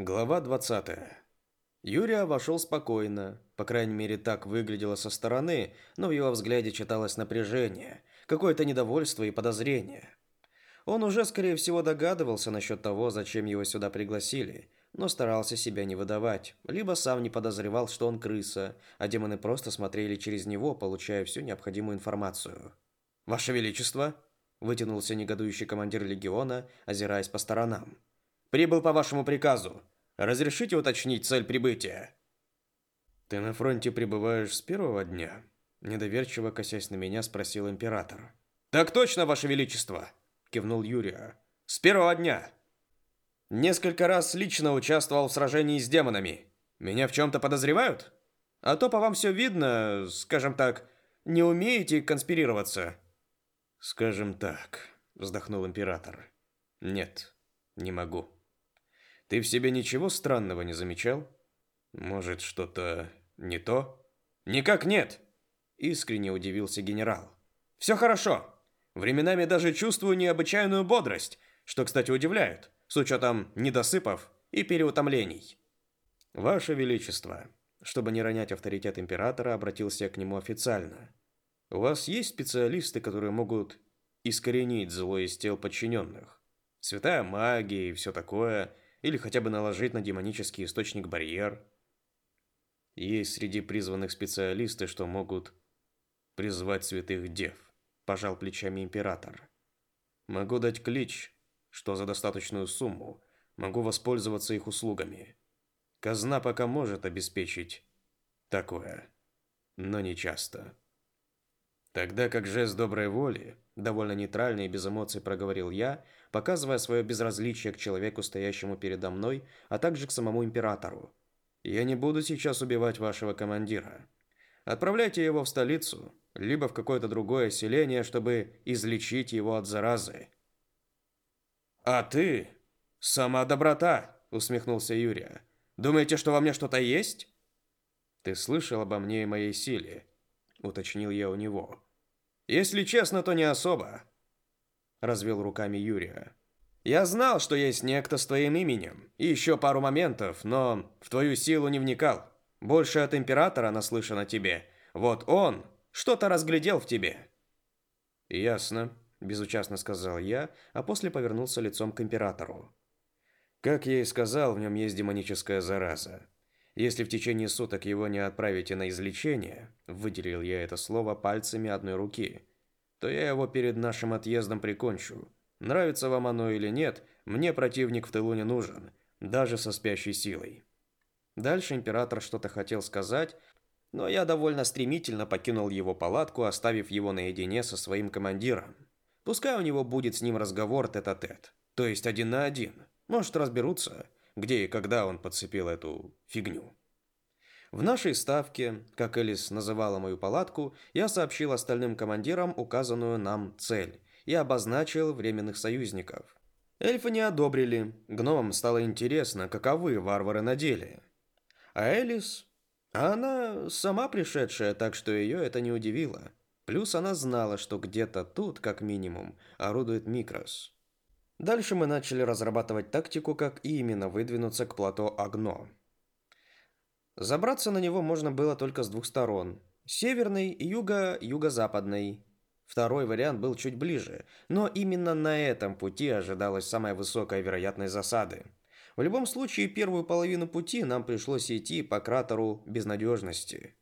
Глава 20. Юрия вошел спокойно, по крайней мере так выглядело со стороны, но в его взгляде читалось напряжение, какое-то недовольство и подозрение. Он уже, скорее всего, догадывался насчет того, зачем его сюда пригласили, но старался себя не выдавать, либо сам не подозревал, что он крыса, а демоны просто смотрели через него, получая всю необходимую информацию. «Ваше Величество!» – вытянулся негодующий командир легиона, озираясь по сторонам. Прибыл по вашему приказу. Разрешите уточнить цель прибытия?» «Ты на фронте пребываешь с первого дня?» Недоверчиво косясь на меня, спросил император. «Так точно, Ваше Величество!» Кивнул Юрия. «С первого дня!» «Несколько раз лично участвовал в сражении с демонами. Меня в чем-то подозревают? А то по вам все видно, скажем так, не умеете конспирироваться». «Скажем так», вздохнул император. «Нет, не могу». Ты в себе ничего странного не замечал? Может, что-то не то? Никак нет, искренне удивился генерал. Все хорошо. Временами даже чувствую необычайную бодрость, что, кстати, удивляет, с учетом недосыпов и переутомлений. Ваше величество, чтобы не ронять авторитет императора, обратился к нему официально. У вас есть специалисты, которые могут искоренить зло из тел подчиненных? Святая магия и все такое – или хотя бы наложить на демонический источник барьер. Есть среди призванных специалисты, что могут призвать святых дев, пожал плечами император. Могу дать клич, что за достаточную сумму могу воспользоваться их услугами. Казна пока может обеспечить такое, но не часто. Тогда как жест доброй воли, довольно нейтрально и без эмоций проговорил я, показывая свое безразличие к человеку, стоящему передо мной, а также к самому императору. Я не буду сейчас убивать вашего командира. Отправляйте его в столицу, либо в какое-то другое селение, чтобы излечить его от заразы. А ты сама доброта, усмехнулся Юрия. Думаете, что во мне что-то есть? Ты слышал обо мне и моей силе, уточнил я у него. Если честно, то не особо. Развел руками Юрия. Я знал, что есть некто с твоим именем, и еще пару моментов, но в твою силу не вникал. Больше от императора наслышан о тебе. Вот он что-то разглядел в тебе. Ясно, безучастно сказал я, а после повернулся лицом к императору. Как я и сказал, в нем есть демоническая зараза. Если в течение суток его не отправите на излечение, выделил я это слово пальцами одной руки, то я его перед нашим отъездом прикончу. Нравится вам оно или нет, мне противник в тылу не нужен, даже со спящей силой. Дальше император что-то хотел сказать, но я довольно стремительно покинул его палатку, оставив его наедине со своим командиром. Пускай у него будет с ним разговор тет-а-тет, -тет, то есть один на один. Может, разберутся, где и когда он подцепил эту фигню. В нашей ставке, как Элис называла мою палатку, я сообщил остальным командирам указанную нам цель и обозначил временных союзников. Эльфы не одобрили. Гномам стало интересно, каковы варвары на деле. А Элис... Она сама пришедшая, так что ее это не удивило. Плюс она знала, что где-то тут, как минимум, орудует Микрос. Дальше мы начали разрабатывать тактику, как именно выдвинуться к плато Агно. Забраться на него можно было только с двух сторон. Северной и юго-юго-западной. Второй вариант был чуть ближе, но именно на этом пути ожидалась самая высокая вероятность засады. В любом случае, первую половину пути нам пришлось идти по кратеру безнадежности.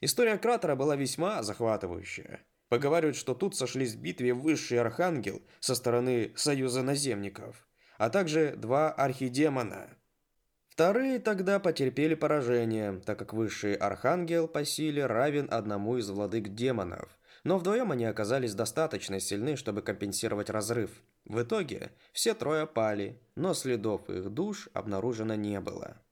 История кратера была весьма захватывающая. Поговаривают, что тут сошлись в битве высший архангел со стороны Союза наземников, а также два архидемона. Вторые тогда потерпели поражение, так как высший архангел по силе равен одному из владык демонов, но вдвоем они оказались достаточно сильны, чтобы компенсировать разрыв. В итоге все трое пали, но следов их душ обнаружено не было.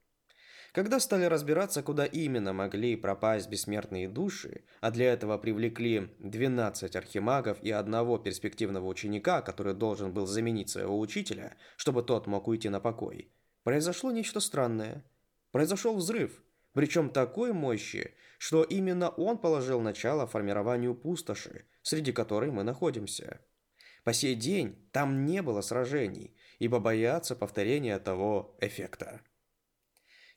Когда стали разбираться, куда именно могли пропасть бессмертные души, а для этого привлекли 12 архимагов и одного перспективного ученика, который должен был заменить своего учителя, чтобы тот мог уйти на покой, произошло нечто странное. Произошел взрыв, причем такой мощи, что именно он положил начало формированию пустоши, среди которой мы находимся. По сей день там не было сражений, ибо боятся повторения того эффекта.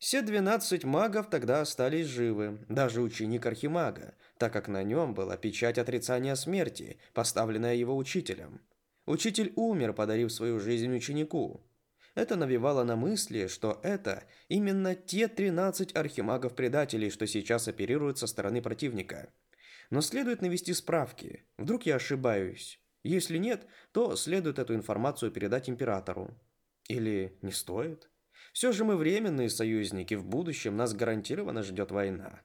Все 12 магов тогда остались живы, даже ученик Архимага, так как на нем была печать отрицания смерти, поставленная его учителем. Учитель умер, подарив свою жизнь ученику. Это навевало на мысли, что это именно те 13 архимагов-предателей, что сейчас оперируют со стороны противника. Но следует навести справки. Вдруг я ошибаюсь. Если нет, то следует эту информацию передать императору. Или не стоит? Все же мы временные союзники, в будущем нас гарантированно ждет война.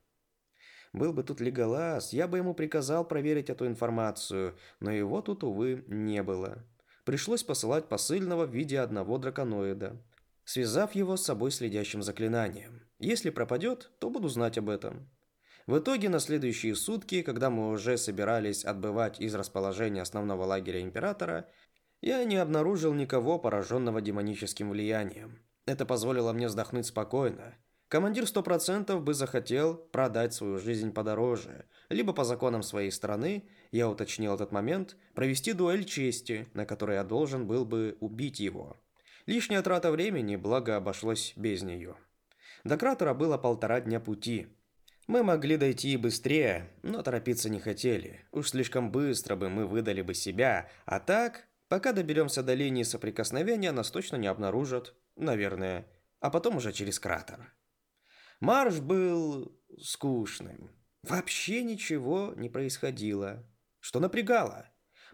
Был бы тут Леголас, я бы ему приказал проверить эту информацию, но его тут, увы, не было. Пришлось посылать посыльного в виде одного драконоида, связав его с собой следящим заклинанием. Если пропадет, то буду знать об этом. В итоге на следующие сутки, когда мы уже собирались отбывать из расположения основного лагеря Императора, я не обнаружил никого, пораженного демоническим влиянием. Это позволило мне вздохнуть спокойно – Командир сто процентов бы захотел продать свою жизнь подороже, либо по законам своей страны, я уточнил этот момент, провести дуэль чести, на которой я должен был бы убить его. Лишняя трата времени, благо обошлось без нее. До кратера было полтора дня пути. Мы могли дойти и быстрее, но торопиться не хотели. Уж слишком быстро бы мы выдали бы себя, а так, пока доберемся до линии соприкосновения, нас точно не обнаружат, наверное, а потом уже через кратер. Марш был скучным. Вообще ничего не происходило, что напрягало.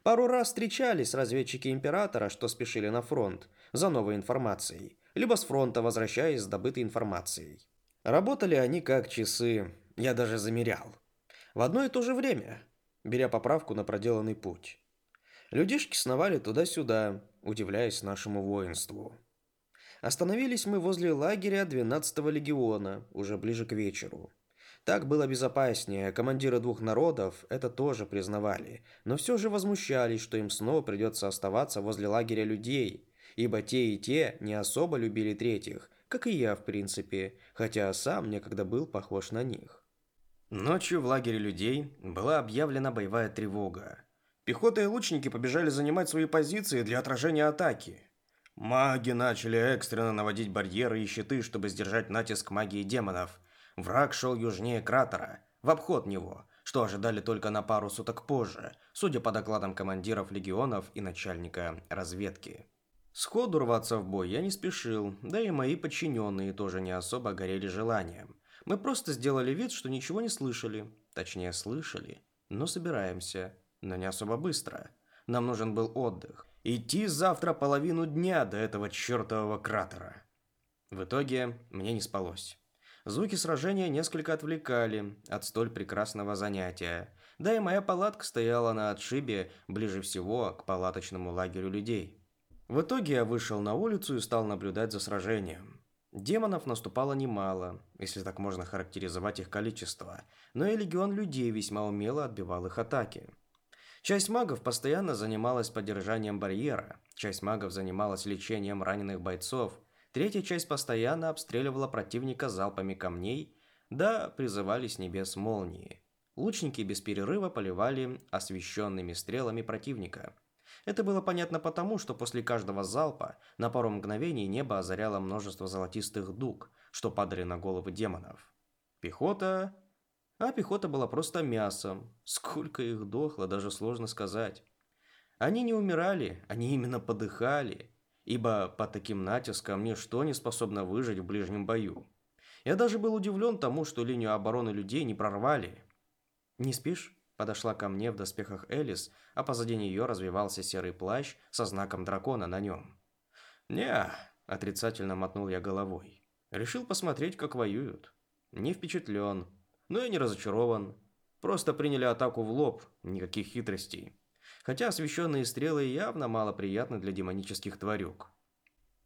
Пару раз встречались разведчики Императора, что спешили на фронт за новой информацией, либо с фронта возвращаясь с добытой информацией. Работали они как часы, я даже замерял. В одно и то же время, беря поправку на проделанный путь. Людишки сновали туда-сюда, удивляясь нашему воинству. Остановились мы возле лагеря 12-го легиона, уже ближе к вечеру. Так было безопаснее, командиры двух народов это тоже признавали, но все же возмущались, что им снова придется оставаться возле лагеря людей, ибо те и те не особо любили третьих, как и я в принципе, хотя сам некогда был похож на них. Ночью в лагере людей была объявлена боевая тревога. Пехота и лучники побежали занимать свои позиции для отражения атаки. Маги начали экстренно наводить барьеры и щиты, чтобы сдержать натиск магии демонов. Враг шел южнее кратера, в обход него, что ожидали только на пару суток позже, судя по докладам командиров легионов и начальника разведки. Сходу рваться в бой я не спешил, да и мои подчиненные тоже не особо горели желанием. Мы просто сделали вид, что ничего не слышали. Точнее, слышали, но собираемся, но не особо быстро. Нам нужен был отдых. Идти завтра половину дня до этого чертового кратера. В итоге мне не спалось. Звуки сражения несколько отвлекали от столь прекрасного занятия. Да и моя палатка стояла на отшибе ближе всего к палаточному лагерю людей. В итоге я вышел на улицу и стал наблюдать за сражением. Демонов наступало немало, если так можно характеризовать их количество, но и легион людей весьма умело отбивал их атаки. Часть магов постоянно занималась поддержанием барьера, часть магов занималась лечением раненых бойцов, третья часть постоянно обстреливала противника залпами камней, да призывали с небес молнии. Лучники без перерыва поливали освещенными стрелами противника. Это было понятно потому, что после каждого залпа на пару мгновений небо озаряло множество золотистых дуг, что падали на головы демонов. Пехота а пехота была просто мясом. Сколько их дохло, даже сложно сказать. Они не умирали, они именно подыхали, ибо под таким натиском ничто не способно выжить в ближнем бою. Я даже был удивлен тому, что линию обороны людей не прорвали. «Не спишь?» Подошла ко мне в доспехах Элис, а позади нее развивался серый плащ со знаком дракона на нем. не отрицательно мотнул я головой. Решил посмотреть, как воюют. Не впечатлен но я не разочарован. Просто приняли атаку в лоб, никаких хитростей. Хотя освещенные стрелы явно малоприятны для демонических тварюк.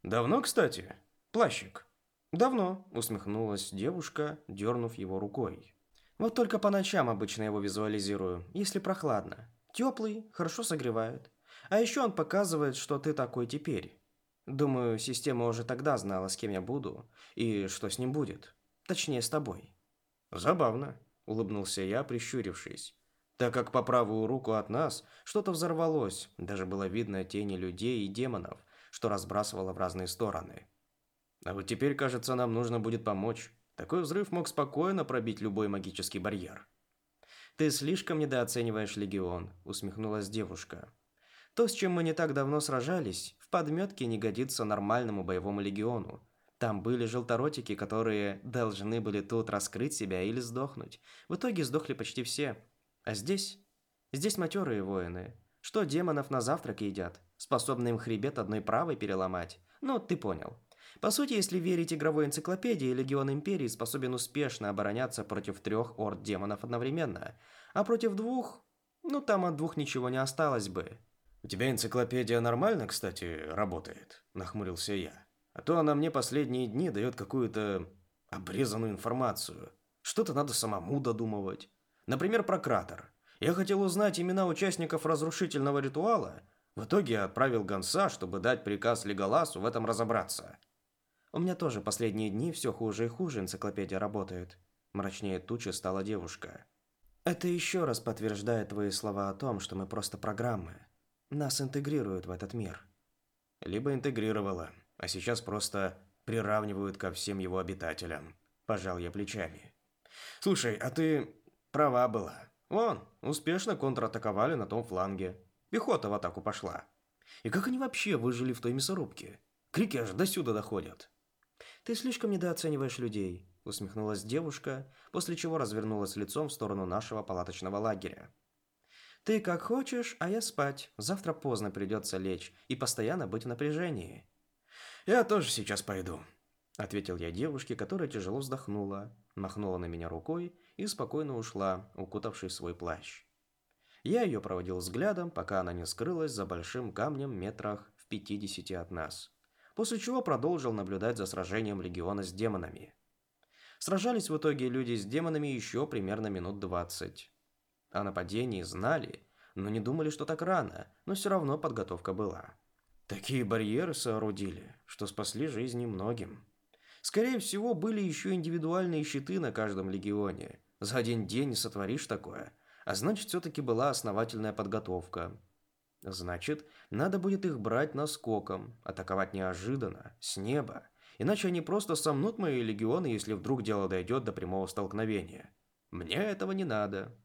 «Давно, кстати? Плащик?» «Давно», — усмехнулась девушка, дернув его рукой. «Вот только по ночам обычно его визуализирую, если прохладно. Теплый, хорошо согревает. А еще он показывает, что ты такой теперь. Думаю, система уже тогда знала, с кем я буду и что с ним будет. Точнее, с тобой». «Забавно», — улыбнулся я, прищурившись. Так как по правую руку от нас что-то взорвалось, даже было видно тени людей и демонов, что разбрасывало в разные стороны. А вот теперь, кажется, нам нужно будет помочь. Такой взрыв мог спокойно пробить любой магический барьер. «Ты слишком недооцениваешь Легион», — усмехнулась девушка. «То, с чем мы не так давно сражались, в подметке не годится нормальному боевому Легиону. Там были желторотики, которые должны были тут раскрыть себя или сдохнуть. В итоге сдохли почти все. А здесь? Здесь матерые воины. Что демонов на завтрак едят? Способны им хребет одной правой переломать? Ну, ты понял. По сути, если верить игровой энциклопедии, Легион Империи способен успешно обороняться против трех орд демонов одновременно. А против двух... Ну, там от двух ничего не осталось бы. «У тебя энциклопедия нормально, кстати, работает?» – нахмурился я. «А то она мне последние дни дает какую-то обрезанную информацию. Что-то надо самому додумывать. Например, про кратер. Я хотел узнать имена участников разрушительного ритуала. В итоге отправил гонца, чтобы дать приказ Леголасу в этом разобраться». У меня тоже последние дни все хуже и хуже энциклопедия работает. Мрачнее тучи стала девушка. Это еще раз подтверждает твои слова о том, что мы просто программы. Нас интегрируют в этот мир. Либо интегрировала, а сейчас просто приравнивают ко всем его обитателям. Пожал я плечами. Слушай, а ты права была. Вон, успешно контратаковали на том фланге. Пехота в атаку пошла. И как они вообще выжили в той мясорубке? Крики аж до сюда доходят. «Ты слишком недооцениваешь людей», – усмехнулась девушка, после чего развернулась лицом в сторону нашего палаточного лагеря. «Ты как хочешь, а я спать. Завтра поздно придется лечь и постоянно быть в напряжении». «Я тоже сейчас пойду», – ответил я девушке, которая тяжело вздохнула, махнула на меня рукой и спокойно ушла, укутавшись в свой плащ. Я ее проводил взглядом, пока она не скрылась за большим камнем метрах в пятидесяти от нас после чего продолжил наблюдать за сражением легиона с демонами. Сражались в итоге люди с демонами еще примерно минут 20. О нападении знали, но не думали, что так рано, но все равно подготовка была. Такие барьеры соорудили, что спасли жизни многим. Скорее всего, были еще индивидуальные щиты на каждом легионе. За один день сотворишь такое. А значит, все-таки была основательная подготовка. Значит, надо будет их брать наскоком, атаковать неожиданно, с неба. Иначе они просто сомнут мои легионы, если вдруг дело дойдет до прямого столкновения. Мне этого не надо.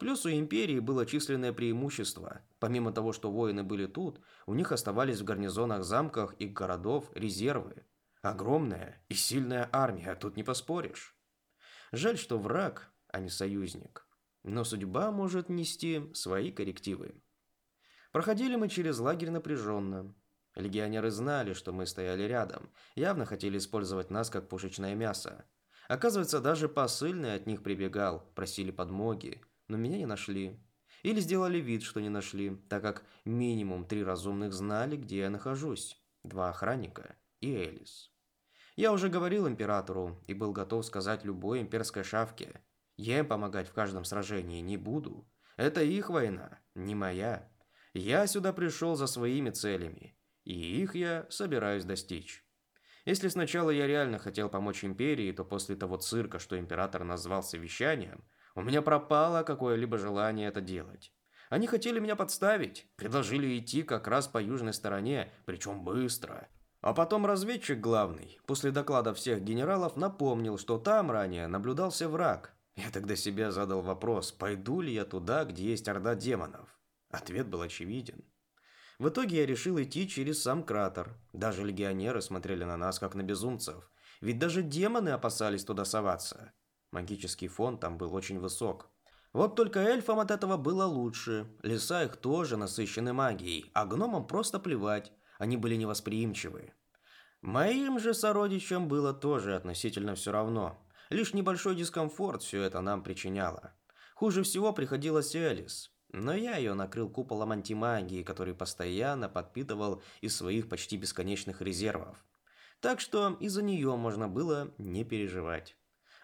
Плюс у Империи было численное преимущество. Помимо того, что воины были тут, у них оставались в гарнизонах замках и городов резервы. Огромная и сильная армия, тут не поспоришь. Жаль, что враг, а не союзник. Но судьба может нести свои коррективы. Проходили мы через лагерь напряженно. Легионеры знали, что мы стояли рядом, явно хотели использовать нас как пушечное мясо. Оказывается, даже посыльный от них прибегал, просили подмоги, но меня не нашли. Или сделали вид, что не нашли, так как минимум три разумных знали, где я нахожусь. Два охранника и Элис. Я уже говорил императору и был готов сказать любой имперской шавке. Я им помогать в каждом сражении не буду. Это их война, не моя. Я сюда пришел за своими целями, и их я собираюсь достичь. Если сначала я реально хотел помочь империи, то после того цирка, что император назвал совещанием, у меня пропало какое-либо желание это делать. Они хотели меня подставить, предложили идти как раз по южной стороне, причем быстро. А потом разведчик главный, после доклада всех генералов, напомнил, что там ранее наблюдался враг. Я тогда себе задал вопрос, пойду ли я туда, где есть орда демонов. Ответ был очевиден. В итоге я решил идти через сам кратер. Даже легионеры смотрели на нас, как на безумцев. Ведь даже демоны опасались туда соваться. Магический фон там был очень высок. Вот только эльфам от этого было лучше. Леса их тоже насыщены магией, а гномам просто плевать. Они были невосприимчивы. Моим же сородичам было тоже относительно все равно. Лишь небольшой дискомфорт все это нам причиняло. Хуже всего приходилось Элис. Но я ее накрыл куполом антимагии, который постоянно подпитывал из своих почти бесконечных резервов. Так что из-за нее можно было не переживать.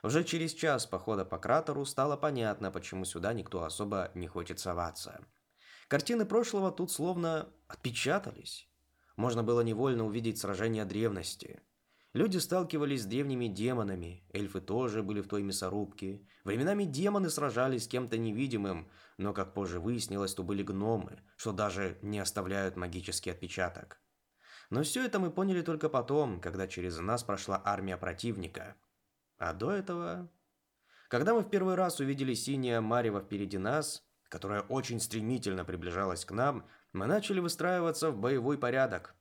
Уже через час похода по кратеру стало понятно, почему сюда никто особо не хочет соваться. Картины прошлого тут словно отпечатались. Можно было невольно увидеть сражения древности. Люди сталкивались с древними демонами, эльфы тоже были в той мясорубке. Временами демоны сражались с кем-то невидимым, но, как позже выяснилось, то были гномы, что даже не оставляют магический отпечаток. Но все это мы поняли только потом, когда через нас прошла армия противника. А до этого... Когда мы в первый раз увидели синее марево впереди нас, которое очень стремительно приближалось к нам, мы начали выстраиваться в боевой порядок.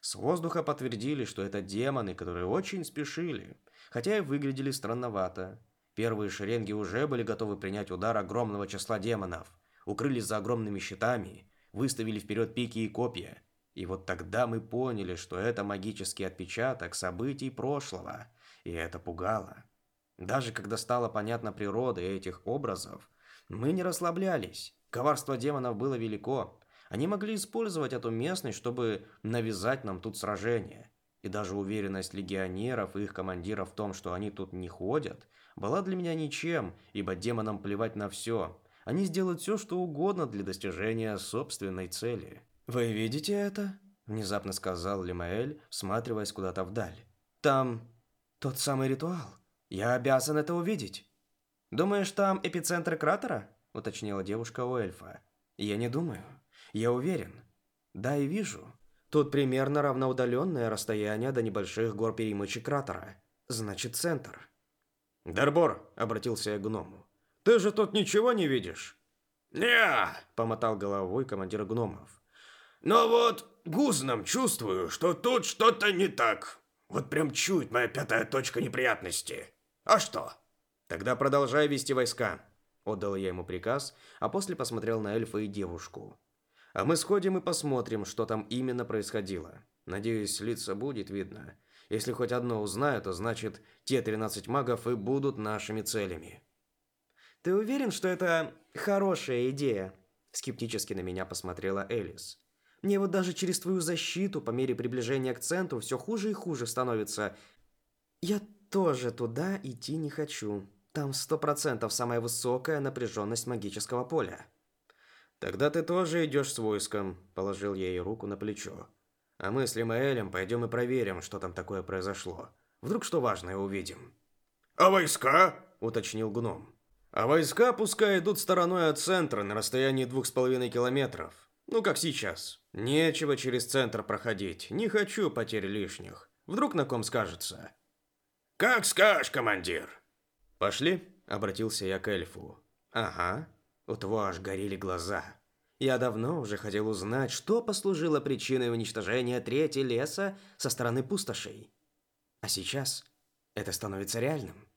С воздуха подтвердили, что это демоны, которые очень спешили, хотя и выглядели странновато. Первые шеренги уже были готовы принять удар огромного числа демонов, укрылись за огромными щитами, выставили вперед пики и копья. И вот тогда мы поняли, что это магический отпечаток событий прошлого, и это пугало. Даже когда стала понятна природа этих образов, мы не расслаблялись. Коварство демонов было велико. Они могли использовать эту местность, чтобы навязать нам тут сражение. И даже уверенность легионеров и их командиров в том, что они тут не ходят, была для меня ничем, ибо демонам плевать на все. Они сделают все, что угодно для достижения собственной цели. «Вы видите это?» – внезапно сказал Лимаэль, всматриваясь куда-то вдаль. «Там тот самый ритуал. Я обязан это увидеть». «Думаешь, там эпицентр кратера?» – уточнила девушка у эльфа. «Я не думаю. Я уверен. Да и вижу. Тут примерно равноудаленное расстояние до небольших гор перемычек кратера. Значит, центр». «Дарбор», – обратился я к гному. «Ты же тут ничего не видишь?» «Не!» – помотал головой командир гномов. Но вот гузном чувствую, что тут что-то не так. Вот прям чует моя пятая точка неприятности. А что? Тогда продолжай вести войска. Отдал я ему приказ, а после посмотрел на эльфа и девушку. А мы сходим и посмотрим, что там именно происходило. Надеюсь, лица будет видно. Если хоть одно узнаю, то значит, те 13 магов и будут нашими целями. Ты уверен, что это хорошая идея? Скептически на меня посмотрела Элис. Мне вот даже через твою защиту по мере приближения к центру все хуже и хуже становится. Я тоже туда идти не хочу. Там сто процентов самая высокая напряженность магического поля. Тогда ты тоже идешь с войском, положил я ей руку на плечо. А мы с Лимаэлем пойдем и проверим, что там такое произошло. Вдруг что важное увидим. А войска? уточнил гном. А войска пускай идут стороной от центра на расстоянии двух с половиной километров. Ну, как сейчас. Нечего через центр проходить. Не хочу потерь лишних. Вдруг на ком скажется. Как скажешь, командир. Пошли, обратился я к эльфу. Ага. У того аж горели глаза. Я давно уже хотел узнать, что послужило причиной уничтожения трети леса со стороны пустошей. А сейчас это становится реальным.